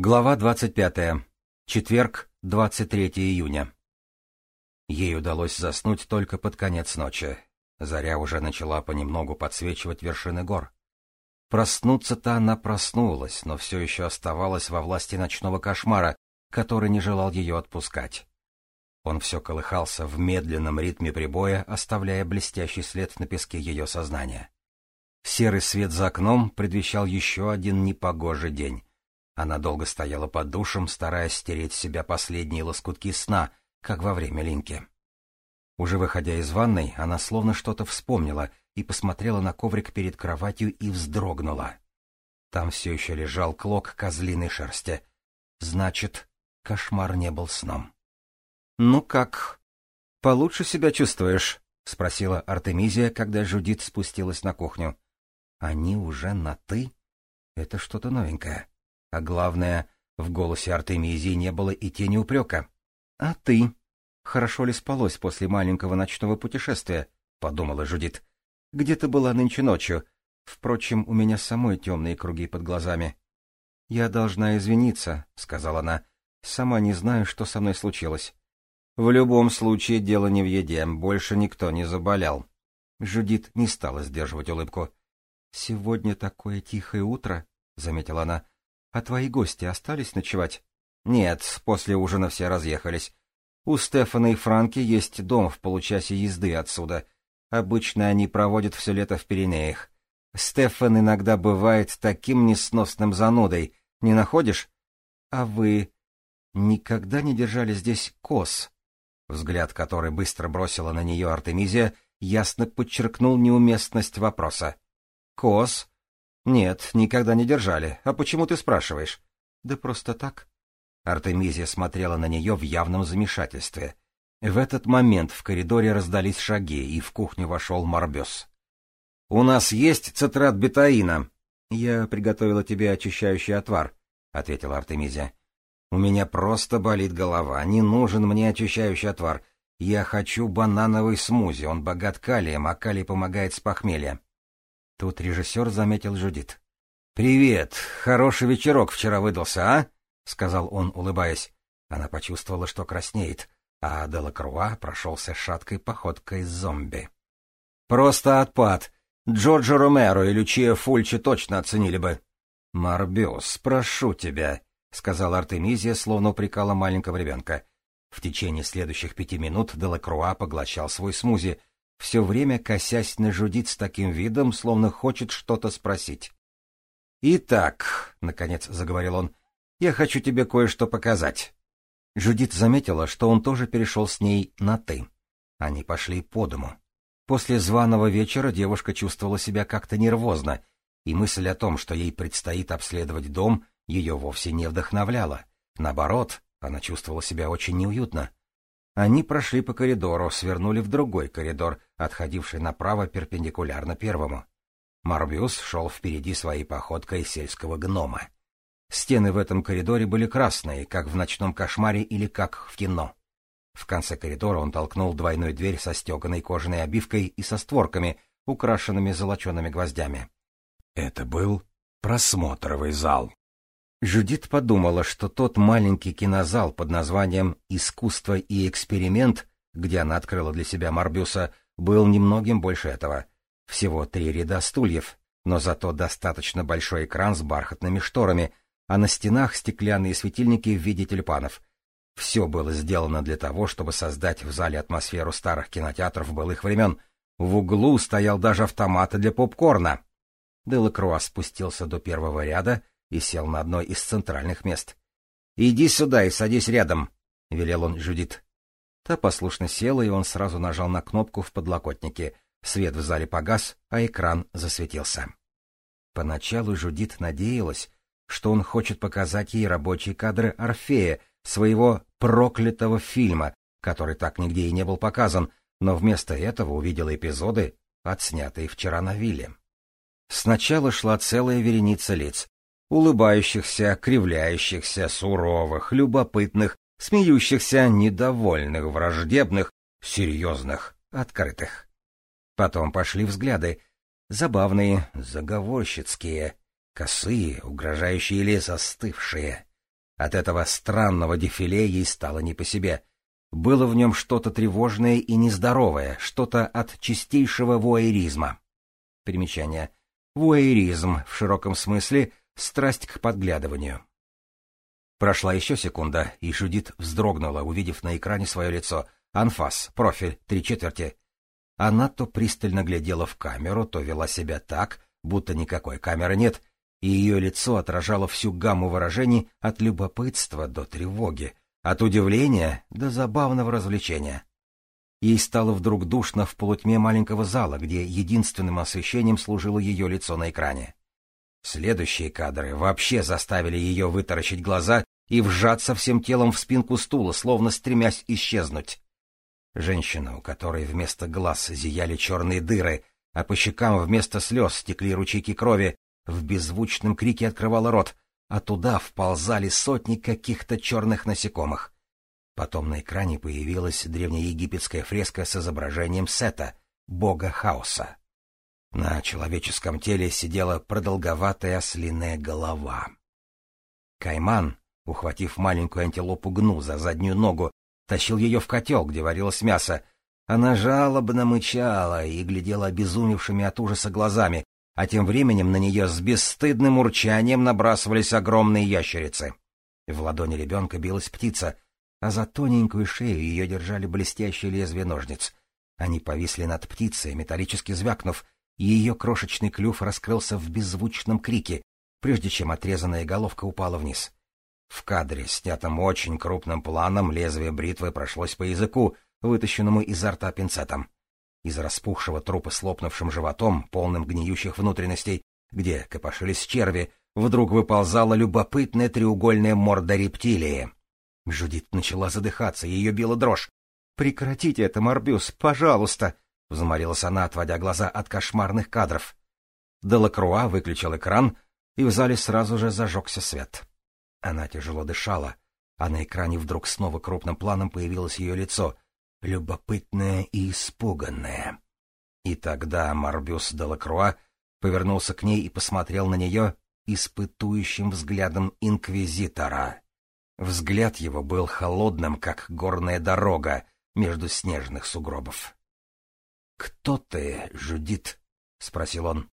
Глава 25. Четверг, 23 июня. Ей удалось заснуть только под конец ночи. Заря уже начала понемногу подсвечивать вершины гор. Проснуться-то она проснулась, но все еще оставалась во власти ночного кошмара, который не желал ее отпускать. Он все колыхался в медленном ритме прибоя, оставляя блестящий след на песке ее сознания. Серый свет за окном предвещал еще один непогожий день она долго стояла под душем, стараясь стереть с себя последние лоскутки сна, как во время линьки. Уже выходя из ванной, она словно что-то вспомнила и посмотрела на коврик перед кроватью и вздрогнула. Там все еще лежал клок козлиной шерсти. Значит, кошмар не был сном. — Ну как? Получше себя чувствуешь? — спросила Артемизия, когда Жудит спустилась на кухню. — Они уже на «ты»? Это что-то новенькое. А главное, в голосе Артемизии не было и тени упрека. — А ты? Хорошо ли спалось после маленького ночного путешествия? — подумала Жудит. — Где ты была нынче ночью? Впрочем, у меня самой темные круги под глазами. — Я должна извиниться, — сказала она. — Сама не знаю, что со мной случилось. — В любом случае дело не в еде, больше никто не заболел. Жудит не стала сдерживать улыбку. — Сегодня такое тихое утро, — заметила она. А твои гости остались ночевать? Нет, после ужина все разъехались. У Стефана и Франки есть дом в получасе езды отсюда. Обычно они проводят все лето в Пиренеях. Стефан иногда бывает таким несносным занудой. Не находишь? А вы никогда не держали здесь коз? Взгляд, который быстро бросила на нее Артемизия, ясно подчеркнул неуместность вопроса. Коз? «Нет, никогда не держали. А почему ты спрашиваешь?» «Да просто так». Артемизия смотрела на нее в явном замешательстве. В этот момент в коридоре раздались шаги, и в кухню вошел Марбес. «У нас есть цитрат бетаина». «Я приготовила тебе очищающий отвар», — ответила Артемизия. «У меня просто болит голова. Не нужен мне очищающий отвар. Я хочу банановый смузи. Он богат калием, а калий помогает с похмелья». Тут режиссер заметил Жудит. «Привет! Хороший вечерок вчера выдался, а?» — сказал он, улыбаясь. Она почувствовала, что краснеет, а Делакруа прошелся шаткой походкой зомби. «Просто отпад. Джорджо Ромеро и Лючия Фульчи точно оценили бы». «Марбиус, прошу тебя», — сказала Артемизия, словно упрекала маленького ребенка. В течение следующих пяти минут Делакруа поглощал свой смузи, все время косясь на Жудит с таким видом, словно хочет что-то спросить. «Итак», — наконец заговорил он, — «я хочу тебе кое-что показать». Жудит заметила, что он тоже перешел с ней на «ты». Они пошли по дому. После званого вечера девушка чувствовала себя как-то нервозно, и мысль о том, что ей предстоит обследовать дом, ее вовсе не вдохновляла. Наоборот, она чувствовала себя очень неуютно. Они прошли по коридору, свернули в другой коридор, отходивший направо перпендикулярно первому. Марбиус шел впереди своей походкой сельского гнома. Стены в этом коридоре были красные, как в ночном кошмаре или как в кино. В конце коридора он толкнул двойную дверь со стеганой кожаной обивкой и со створками, украшенными золочеными гвоздями. Это был просмотровый зал. Жудит подумала, что тот маленький кинозал под названием «Искусство и эксперимент», где она открыла для себя Марбюса, был немногим больше этого. Всего три ряда стульев, но зато достаточно большой экран с бархатными шторами, а на стенах стеклянные светильники в виде тюльпанов. Все было сделано для того, чтобы создать в зале атмосферу старых кинотеатров былых времен. В углу стоял даже автомат для попкорна. Делакруа спустился до первого ряда — и сел на одно из центральных мест. «Иди сюда и садись рядом», — велел он Жудит. Та послушно села, и он сразу нажал на кнопку в подлокотнике. Свет в зале погас, а экран засветился. Поначалу Жудит надеялась, что он хочет показать ей рабочие кадры Орфея, своего проклятого фильма, который так нигде и не был показан, но вместо этого увидела эпизоды, отснятые вчера на вилле. Сначала шла целая вереница лиц, улыбающихся, кривляющихся, суровых, любопытных, смеющихся, недовольных, враждебных, серьезных, открытых. Потом пошли взгляды, забавные, заговорщицкие, косые, угрожающие или застывшие. От этого странного дефиле ей стало не по себе. Было в нем что-то тревожное и нездоровое, что-то от чистейшего вуайеризма. Примечание. Вуайеризм, в широком смысле, страсть к подглядыванию. Прошла еще секунда, и Жудит вздрогнула, увидев на экране свое лицо. Анфас, профиль, три четверти. Она то пристально глядела в камеру, то вела себя так, будто никакой камеры нет, и ее лицо отражало всю гамму выражений от любопытства до тревоги, от удивления до забавного развлечения. Ей стало вдруг душно в полутьме маленького зала, где единственным освещением служило ее лицо на экране. Следующие кадры вообще заставили ее вытаращить глаза и вжаться всем телом в спинку стула, словно стремясь исчезнуть. Женщина, у которой вместо глаз зияли черные дыры, а по щекам вместо слез стекли ручейки крови, в беззвучном крике открывала рот, а туда вползали сотни каких-то черных насекомых. Потом на экране появилась древнеегипетская фреска с изображением Сета, бога хаоса. На человеческом теле сидела продолговатая ослиная голова. Кайман, ухватив маленькую антилопу гну за заднюю ногу, тащил ее в котел, где варилось мясо. Она жалобно мычала и глядела обезумевшими от ужаса глазами, а тем временем на нее с бесстыдным урчанием набрасывались огромные ящерицы. В ладони ребенка билась птица, а за тоненькую шею ее держали блестящие лезвия ножниц. Они повисли над птицей, металлически звякнув, и ее крошечный клюв раскрылся в беззвучном крике, прежде чем отрезанная головка упала вниз. В кадре, снятом очень крупным планом, лезвие бритвы прошлось по языку, вытащенному изо рта пинцетом. Из распухшего трупа с лопнувшим животом, полным гниющих внутренностей, где копошились черви, вдруг выползала любопытная треугольная морда рептилии. Жудит начала задыхаться, ее била дрожь. «Прекратите это, Морбюс, пожалуйста!» — взмолилась она, отводя глаза от кошмарных кадров. Делакруа выключил экран, и в зале сразу же зажегся свет. Она тяжело дышала, а на экране вдруг снова крупным планом появилось ее лицо — любопытная и испуганная. И тогда Марбюс де Лакруа повернулся к ней и посмотрел на нее испытующим взглядом инквизитора. Взгляд его был холодным, как горная дорога между снежных сугробов. — Кто ты, Жудит? — спросил он.